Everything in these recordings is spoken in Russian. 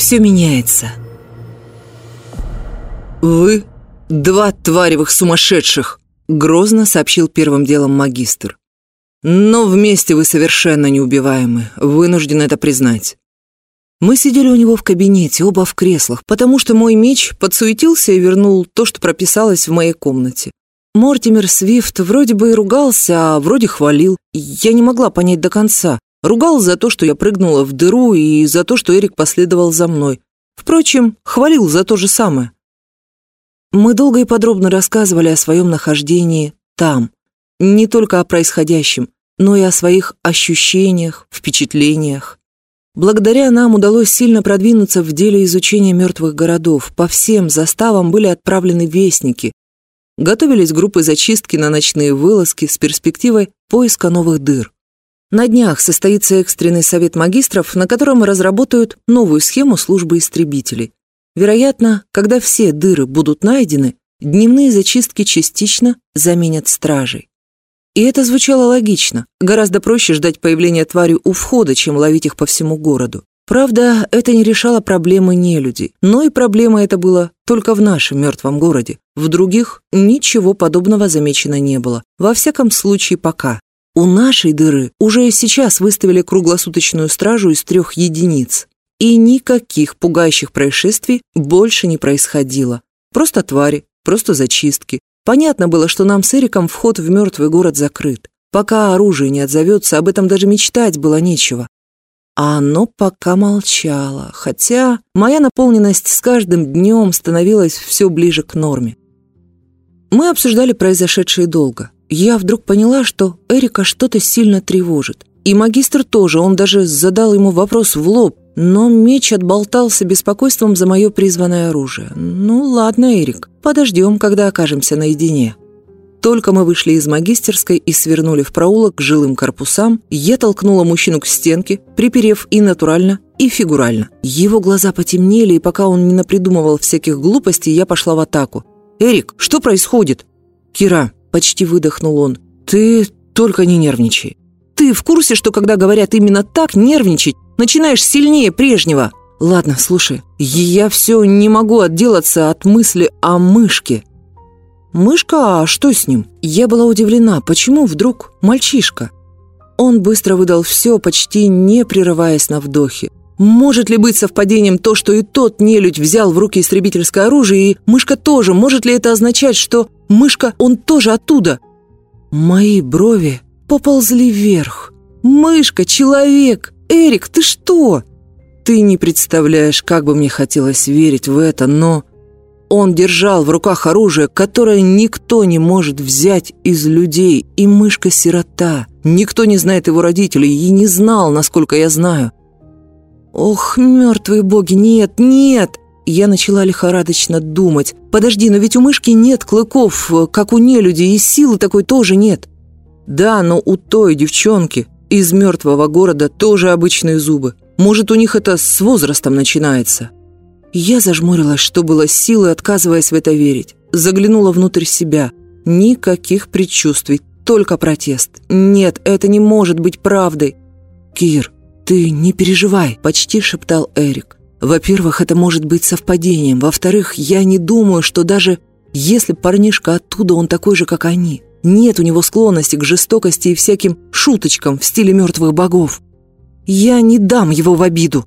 все меняется. «Вы два тваревых сумасшедших!» — грозно сообщил первым делом магистр. «Но вместе вы совершенно неубиваемы, вынужден это признать». Мы сидели у него в кабинете, оба в креслах, потому что мой меч подсуетился и вернул то, что прописалось в моей комнате. Мортимер Свифт вроде бы и ругался, а вроде хвалил. Я не могла понять до конца. Ругал за то, что я прыгнула в дыру, и за то, что Эрик последовал за мной. Впрочем, хвалил за то же самое. Мы долго и подробно рассказывали о своем нахождении там. Не только о происходящем, но и о своих ощущениях, впечатлениях. Благодаря нам удалось сильно продвинуться в деле изучения мертвых городов. По всем заставам были отправлены вестники. Готовились группы зачистки на ночные вылазки с перспективой поиска новых дыр. На днях состоится экстренный совет магистров, на котором разработают новую схему службы истребителей. Вероятно, когда все дыры будут найдены, дневные зачистки частично заменят стражей. И это звучало логично. Гораздо проще ждать появления твари у входа, чем ловить их по всему городу. Правда, это не решало проблемы нелюдей, но и проблема это была только в нашем мертвом городе. В других ничего подобного замечено не было. Во всяком случае, пока. У нашей дыры уже сейчас выставили круглосуточную стражу из трех единиц. И никаких пугающих происшествий больше не происходило. Просто твари, просто зачистки, Понятно было, что нам с Эриком вход в мертвый город закрыт. Пока оружие не отзовется, об этом даже мечтать было нечего. А оно пока молчало, хотя моя наполненность с каждым днем становилась все ближе к норме. Мы обсуждали произошедшее долго. Я вдруг поняла, что Эрика что-то сильно тревожит. И магистр тоже, он даже задал ему вопрос в лоб, но меч отболтался беспокойством за мое призванное оружие. «Ну ладно, Эрик, подождем, когда окажемся наедине». Только мы вышли из магистерской и свернули в проулок к жилым корпусам, я толкнула мужчину к стенке, приперев и натурально, и фигурально. Его глаза потемнели, и пока он не напридумывал всяких глупостей, я пошла в атаку. «Эрик, что происходит?» «Кира», — почти выдохнул он, — «ты только не нервничай. Ты в курсе, что когда говорят именно так, нервничать, начинаешь сильнее прежнего. Ладно, слушай, я все не могу отделаться от мысли о мышке. Мышка, а что с ним? Я была удивлена, почему вдруг мальчишка? Он быстро выдал все, почти не прерываясь на вдохе. Может ли быть совпадением то, что и тот нелюдь взял в руки истребительское оружие, и мышка тоже? Может ли это означать, что мышка, он тоже оттуда? Мои брови поползли вверх. «Мышка, человек! Эрик, ты что?» «Ты не представляешь, как бы мне хотелось верить в это, но...» Он держал в руках оружие, которое никто не может взять из людей, и мышка-сирота. Никто не знает его родителей и не знал, насколько я знаю. «Ох, мертвые боги, нет, нет!» Я начала лихорадочно думать. «Подожди, но ведь у мышки нет клыков, как у нелюдей, и силы такой тоже нет». Да, но у той девчонки из мертвого города тоже обычные зубы. Может, у них это с возрастом начинается. Я зажмурилась, что было силы, отказываясь в это верить. Заглянула внутрь себя. Никаких предчувствий, только протест. Нет, это не может быть правдой. «Кир, ты не переживай», — почти шептал Эрик. «Во-первых, это может быть совпадением. Во-вторых, я не думаю, что даже если парнишка оттуда, он такой же, как они. Нет у него склонности к жестокости и всяким шуточкам в стиле мертвых богов. Я не дам его в обиду.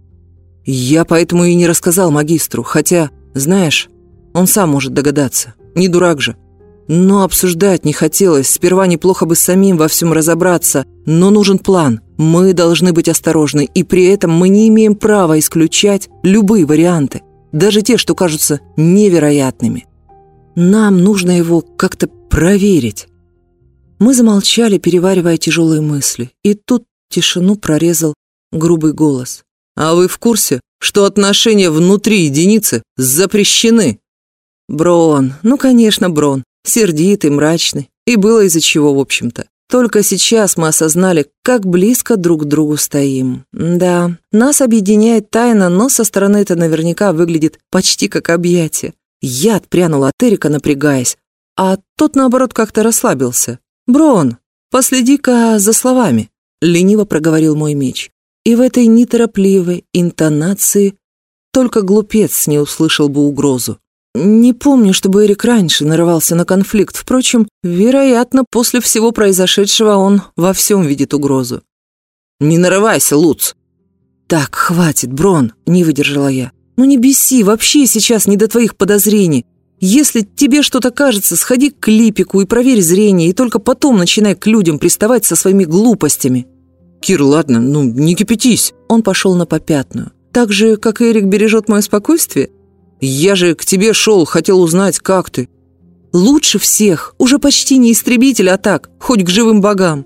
Я поэтому и не рассказал магистру, хотя, знаешь, он сам может догадаться. Не дурак же. Но обсуждать не хотелось. Сперва неплохо бы самим во всем разобраться. Но нужен план. Мы должны быть осторожны, и при этом мы не имеем права исключать любые варианты, даже те, что кажутся невероятными. Нам нужно его как-то проверить. Мы замолчали, переваривая тяжелые мысли. И тут тишину прорезал грубый голос. «А вы в курсе, что отношения внутри единицы запрещены?» Брон, ну, конечно, Брон. Сердитый, мрачный. И было из-за чего, в общем-то. Только сейчас мы осознали, как близко друг к другу стоим. Да, нас объединяет тайна, но со стороны это наверняка выглядит почти как объятие. Я отпрянула от Эрика, напрягаясь, а тот, наоборот, как-то расслабился. «Брон, последи-ка за словами», — лениво проговорил мой меч. И в этой неторопливой интонации Только глупец не услышал бы угрозу. Не помню, чтобы Эрик раньше нарывался на конфликт. Впрочем, вероятно, после всего произошедшего он во всем видит угрозу. «Не нарывайся, Луц!» «Так, хватит, Брон!» — не выдержала я. «Ну не беси, вообще сейчас не до твоих подозрений. Если тебе что-то кажется, сходи к Липику и проверь зрение, и только потом начинай к людям приставать со своими глупостями». «Кир, ладно, ну не кипятись!» Он пошел на попятную. «Так же, как Эрик бережет мое спокойствие?» Я же к тебе шел, хотел узнать, как ты. Лучше всех, уже почти не истребитель атак, хоть к живым богам.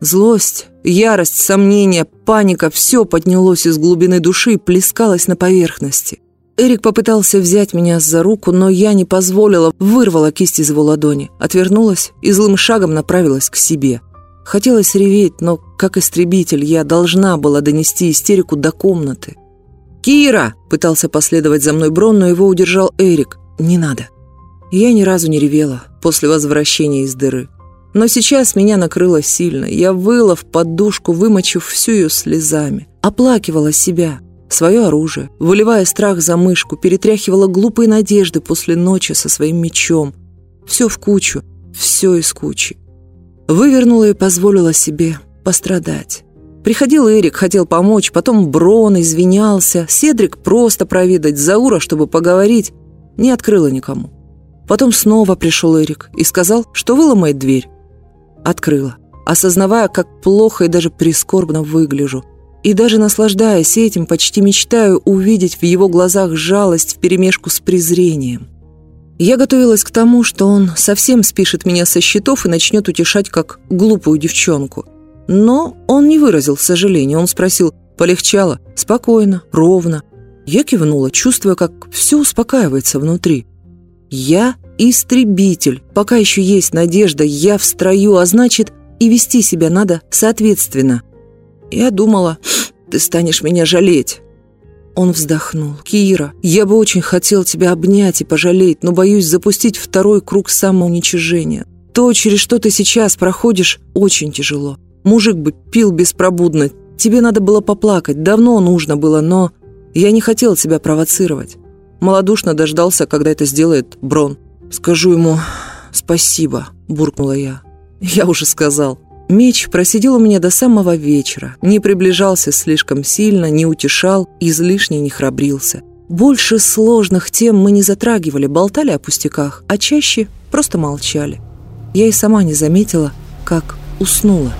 Злость, ярость, сомнения, паника – все поднялось из глубины души и плескалось на поверхности. Эрик попытался взять меня за руку, но я не позволила, вырвала кисть из его ладони, отвернулась и злым шагом направилась к себе. Хотелось реветь, но, как истребитель, я должна была донести истерику до комнаты. «Кира!» – пытался последовать за мной Брон, но его удержал Эрик. «Не надо». Я ни разу не ревела после возвращения из дыры. Но сейчас меня накрыло сильно. Я выла в подушку, вымочив всю ее слезами. Оплакивала себя, свое оружие, выливая страх за мышку, перетряхивала глупые надежды после ночи со своим мечом. Все в кучу, все из кучи. Вывернула и позволила себе пострадать. Приходил Эрик, хотел помочь, потом Брон извинялся, Седрик просто проведать Заура, чтобы поговорить, не открыла никому. Потом снова пришел Эрик и сказал, что выломает дверь. Открыла, осознавая, как плохо и даже прискорбно выгляжу. И даже наслаждаясь этим, почти мечтаю увидеть в его глазах жалость вперемешку с презрением. Я готовилась к тому, что он совсем спишет меня со счетов и начнет утешать как глупую девчонку – но он не выразил сожаления. Он спросил, полегчало, спокойно, ровно. Я кивнула, чувствуя, как все успокаивается внутри. Я истребитель. Пока еще есть надежда, я в строю, а значит, и вести себя надо соответственно. Я думала, ты станешь меня жалеть. Он вздохнул. «Кира, я бы очень хотел тебя обнять и пожалеть, но боюсь запустить второй круг самоуничижения. То, через что ты сейчас проходишь, очень тяжело. Мужик бы пил беспробудно. Тебе надо было поплакать, давно нужно было, но я не хотел тебя провоцировать. Молодушно дождался, когда это сделает Брон. «Скажу ему спасибо», – буркнула я. «Я уже сказал». Меч просидел у меня до самого вечера, не приближался слишком сильно, не утешал, излишне не храбрился. Больше сложных тем мы не затрагивали, болтали о пустяках, а чаще просто молчали. Я и сама не заметила, как уснула.